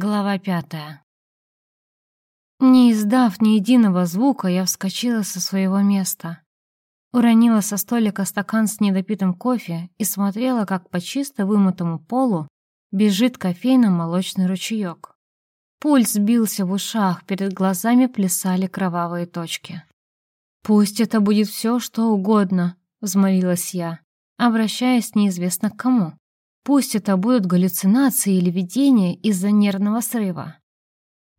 Глава пятая. Не издав ни единого звука, я вскочила со своего места. Уронила со столика стакан с недопитым кофе и смотрела, как по чисто вымытому полу бежит кофейно-молочный ручеек. Пульс бился в ушах, перед глазами плясали кровавые точки. «Пусть это будет все, что угодно», — взмолилась я, обращаясь неизвестно к кому. Пусть это будут галлюцинации или видения из-за нервного срыва.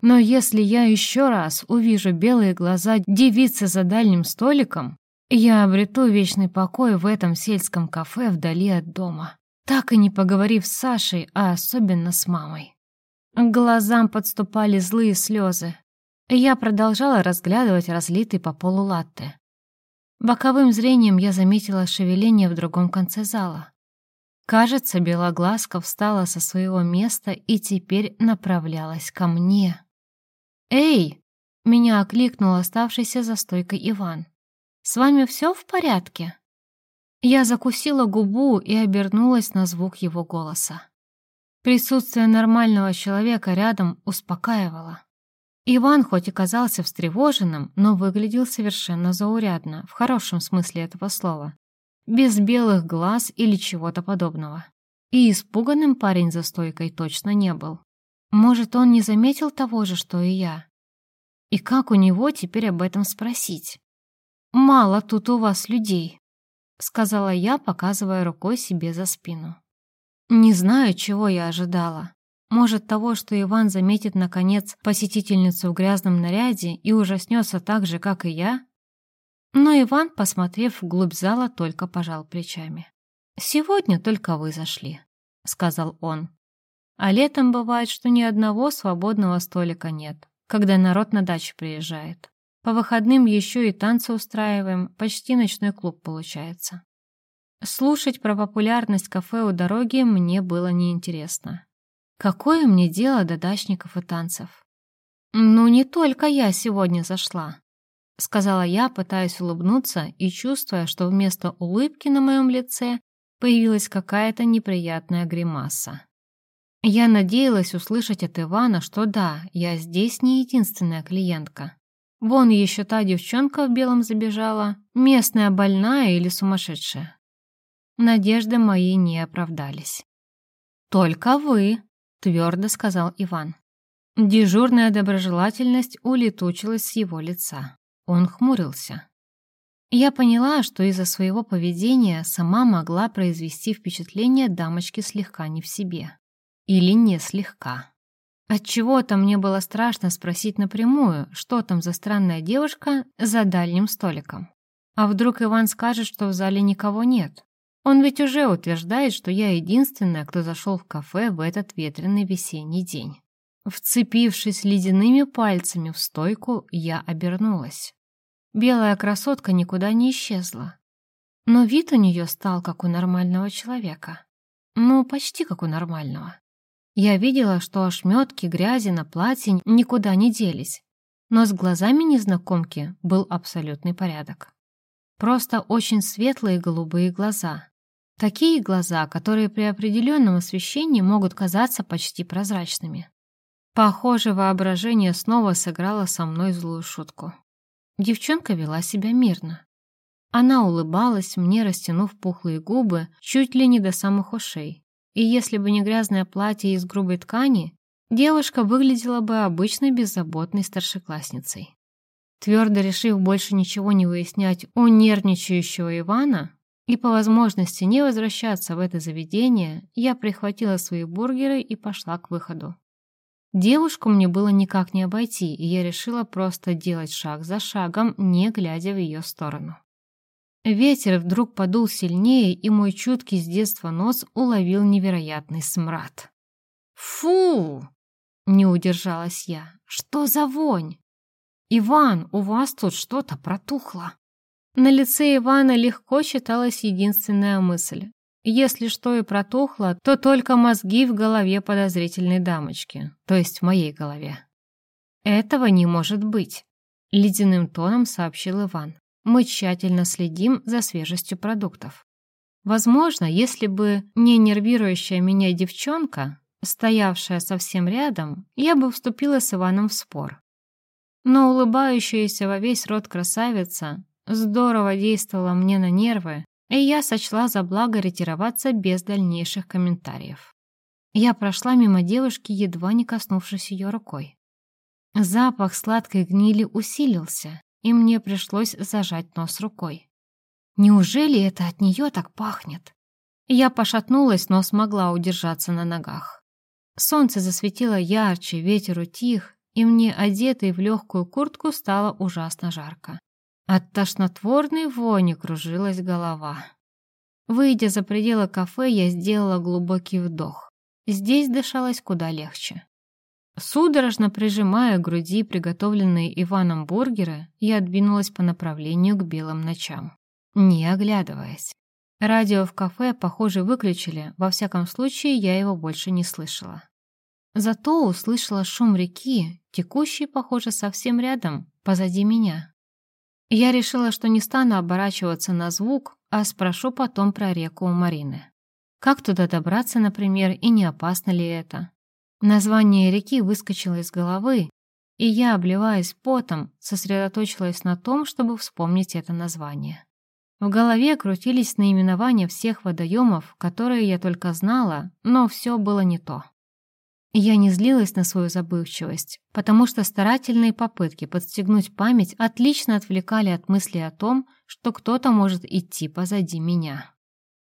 Но если я еще раз увижу белые глаза девицы за дальним столиком, я обрету вечный покой в этом сельском кафе вдали от дома, так и не поговорив с Сашей, а особенно с мамой. К глазам подступали злые слезы. Я продолжала разглядывать разлитый по полу латте. Боковым зрением я заметила шевеление в другом конце зала. Кажется, Белоглазка встала со своего места и теперь направлялась ко мне. «Эй!» — меня окликнул оставшийся за стойкой Иван. «С вами все в порядке?» Я закусила губу и обернулась на звук его голоса. Присутствие нормального человека рядом успокаивало. Иван хоть и казался встревоженным, но выглядел совершенно заурядно, в хорошем смысле этого слова без белых глаз или чего-то подобного. И испуганным парень за стойкой точно не был. Может, он не заметил того же, что и я? И как у него теперь об этом спросить? «Мало тут у вас людей», — сказала я, показывая рукой себе за спину. Не знаю, чего я ожидала. Может, того, что Иван заметит, наконец, посетительницу в грязном наряде и ужаснется так же, как и я? Но Иван, посмотрев вглубь зала, только пожал плечами. «Сегодня только вы зашли», — сказал он. «А летом бывает, что ни одного свободного столика нет, когда народ на дачу приезжает. По выходным еще и танцы устраиваем, почти ночной клуб получается». Слушать про популярность кафе у дороги мне было неинтересно. Какое мне дело до дачников и танцев? Ну, не только я сегодня зашла. — сказала я, пытаясь улыбнуться и чувствуя, что вместо улыбки на моем лице появилась какая-то неприятная гримаса. Я надеялась услышать от Ивана, что да, я здесь не единственная клиентка. Вон еще та девчонка в белом забежала, местная больная или сумасшедшая. Надежды мои не оправдались. «Только вы», — твердо сказал Иван. Дежурная доброжелательность улетучилась с его лица. Он хмурился. Я поняла, что из-за своего поведения сама могла произвести впечатление дамочки слегка не в себе. Или не слегка. Отчего-то мне было страшно спросить напрямую, что там за странная девушка за дальним столиком. А вдруг Иван скажет, что в зале никого нет? Он ведь уже утверждает, что я единственная, кто зашел в кафе в этот ветреный весенний день. Вцепившись ледяными пальцами в стойку, я обернулась. Белая красотка никуда не исчезла. Но вид у нее стал как у нормального человека. Ну, почти как у нормального. Я видела, что ошметки грязи на платье никуда не делись, но с глазами незнакомки был абсолютный порядок. Просто очень светлые голубые глаза. Такие глаза, которые при определенном освещении могут казаться почти прозрачными. Похоже, воображение снова сыграло со мной злую шутку. Девчонка вела себя мирно. Она улыбалась мне, растянув пухлые губы чуть ли не до самых ушей. И если бы не грязное платье из грубой ткани, девушка выглядела бы обычной беззаботной старшеклассницей. Твердо решив больше ничего не выяснять у нервничающего Ивана и по возможности не возвращаться в это заведение, я прихватила свои бургеры и пошла к выходу. Девушку мне было никак не обойти, и я решила просто делать шаг за шагом, не глядя в ее сторону. Ветер вдруг подул сильнее, и мой чуткий с детства нос уловил невероятный смрад. «Фу!» — не удержалась я. «Что за вонь?» «Иван, у вас тут что-то протухло». На лице Ивана легко читалась единственная мысль. Если что и протухло, то только мозги в голове подозрительной дамочки, то есть в моей голове. «Этого не может быть», — ледяным тоном сообщил Иван. «Мы тщательно следим за свежестью продуктов. Возможно, если бы не нервирующая меня девчонка, стоявшая совсем рядом, я бы вступила с Иваном в спор. Но улыбающаяся во весь рот красавица здорово действовала мне на нервы, и я сочла за благо ретироваться без дальнейших комментариев. Я прошла мимо девушки, едва не коснувшись ее рукой. Запах сладкой гнили усилился, и мне пришлось зажать нос рукой. Неужели это от нее так пахнет? Я пошатнулась, но смогла удержаться на ногах. Солнце засветило ярче, ветер утих, и мне, одетой в легкую куртку, стало ужасно жарко. От тошнотворной вони кружилась голова. Выйдя за пределы кафе, я сделала глубокий вдох. Здесь дышалось куда легче. Судорожно прижимая к груди приготовленные Иваном бургеры, я двинулась по направлению к белым ночам, не оглядываясь. Радио в кафе, похоже, выключили, во всяком случае, я его больше не слышала. Зато услышала шум реки, текущей, похоже, совсем рядом, позади меня. Я решила, что не стану оборачиваться на звук, а спрошу потом про реку у Марины. Как туда добраться, например, и не опасно ли это? Название реки выскочило из головы, и я, обливаясь потом, сосредоточилась на том, чтобы вспомнить это название. В голове крутились наименования всех водоемов, которые я только знала, но все было не то. Я не злилась на свою забывчивость, потому что старательные попытки подстегнуть память отлично отвлекали от мысли о том, что кто-то может идти позади меня.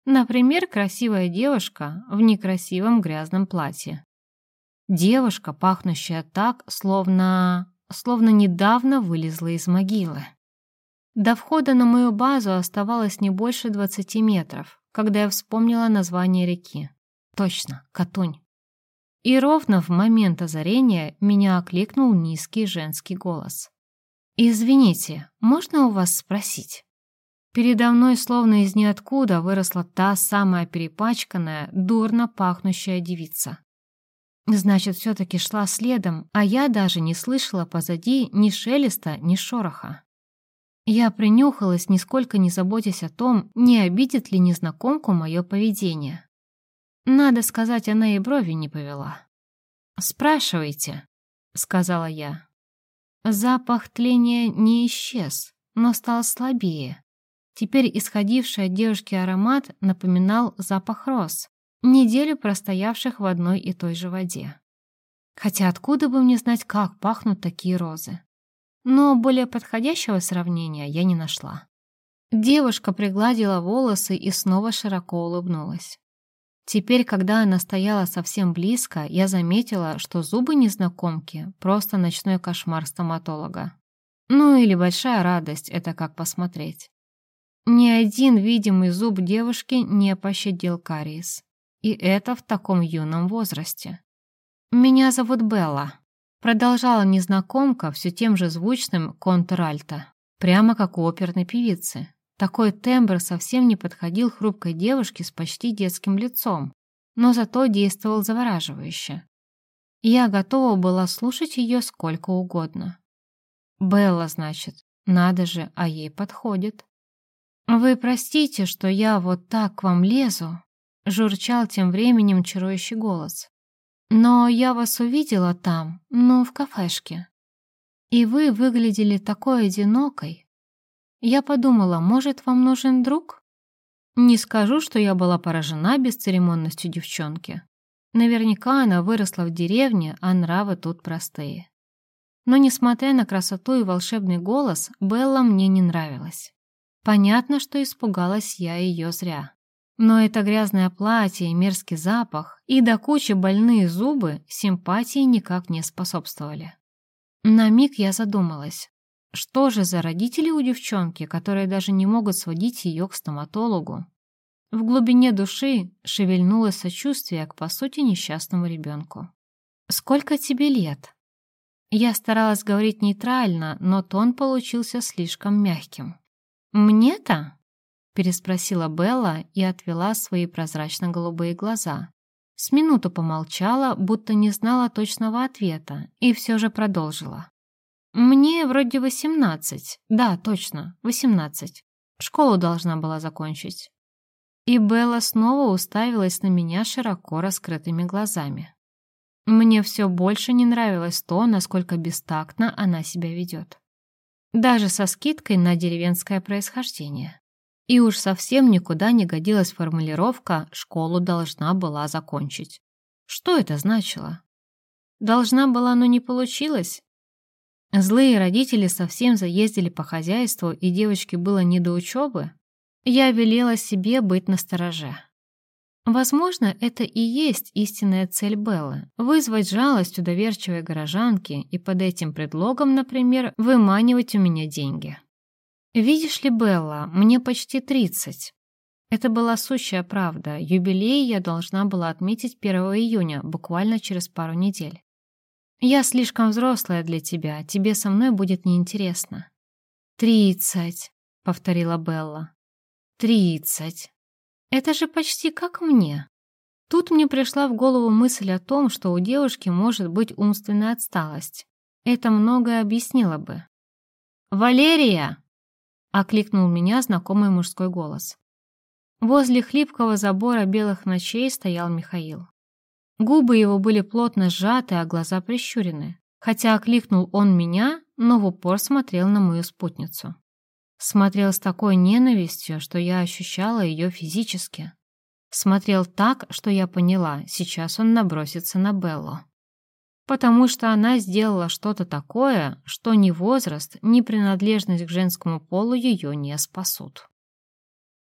Например, красивая девушка в некрасивом грязном платье. Девушка, пахнущая так, словно... словно недавно вылезла из могилы. До входа на мою базу оставалось не больше 20 метров, когда я вспомнила название реки. Точно, Катунь. И ровно в момент озарения меня окликнул низкий женский голос. «Извините, можно у вас спросить?» Передо мной словно из ниоткуда выросла та самая перепачканная, дурно пахнущая девица. Значит, все-таки шла следом, а я даже не слышала позади ни шелеста, ни шороха. Я принюхалась, нисколько не заботясь о том, не обидит ли незнакомку мое поведение. Надо сказать, она и брови не повела. «Спрашивайте», — сказала я. Запах тления не исчез, но стал слабее. Теперь исходивший от девушки аромат напоминал запах роз, неделю простоявших в одной и той же воде. Хотя откуда бы мне знать, как пахнут такие розы? Но более подходящего сравнения я не нашла. Девушка пригладила волосы и снова широко улыбнулась. Теперь, когда она стояла совсем близко, я заметила, что зубы незнакомки — просто ночной кошмар стоматолога. Ну или большая радость, это как посмотреть. Ни один видимый зуб девушки не пощадил кариес. И это в таком юном возрасте. «Меня зовут Белла», — продолжала незнакомка все тем же звучным контральто, прямо как у оперной певицы. Такой тембр совсем не подходил хрупкой девушке с почти детским лицом, но зато действовал завораживающе. Я готова была слушать ее сколько угодно. Белла, значит, надо же, а ей подходит. «Вы простите, что я вот так к вам лезу», — журчал тем временем чарующий голос. «Но я вас увидела там, ну, в кафешке. И вы выглядели такой одинокой, я подумала, может, вам нужен друг? Не скажу, что я была поражена бесцеремонностью девчонки. Наверняка она выросла в деревне, а нравы тут простые. Но, несмотря на красоту и волшебный голос, Белла мне не нравилась. Понятно, что испугалась я ее зря. Но это грязное платье мерзкий запах, и до кучи больные зубы симпатии никак не способствовали. На миг я задумалась, что же за родители у девчонки, которые даже не могут сводить ее к стоматологу? В глубине души шевельнулось сочувствие к, по сути, несчастному ребенку. «Сколько тебе лет?» Я старалась говорить нейтрально, но тон получился слишком мягким. «Мне-то?» — переспросила Белла и отвела свои прозрачно-голубые глаза. С минуту помолчала, будто не знала точного ответа, и все же продолжила. «Мне вроде восемнадцать. Да, точно, восемнадцать. Школу должна была закончить». И Белла снова уставилась на меня широко раскрытыми глазами. Мне все больше не нравилось то, насколько бестактно она себя ведет. Даже со скидкой на деревенское происхождение. И уж совсем никуда не годилась формулировка «школу должна была закончить». Что это значило? Должна была, но не получилось? Злые родители совсем заездили по хозяйству, и девочке было не до учебы? Я велела себе быть настороже. Возможно, это и есть истинная цель Беллы — вызвать жалость у доверчивой горожанки и под этим предлогом, например, выманивать у меня деньги. «Видишь ли, Белла, мне почти тридцать. Это была сущая правда. Юбилей я должна была отметить 1 июня, буквально через пару недель. Я слишком взрослая для тебя, тебе со мной будет неинтересно. «Тридцать», — повторила Белла. «Тридцать. Это же почти как мне. Тут мне пришла в голову мысль о том, что у девушки может быть умственная отсталость. Это многое объяснило бы. «Валерия!» — окликнул меня знакомый мужской голос. Возле хлипкого забора белых ночей стоял Михаил. Губы его были плотно сжаты, а глаза прищурены. Хотя окликнул он меня, но в упор смотрел на мою спутницу. Смотрел с такой ненавистью, что я ощущала ее физически. Смотрел так, что я поняла, сейчас он набросится на Беллу. Потому что она сделала что-то такое, что ни возраст, ни принадлежность к женскому полу ее не спасут.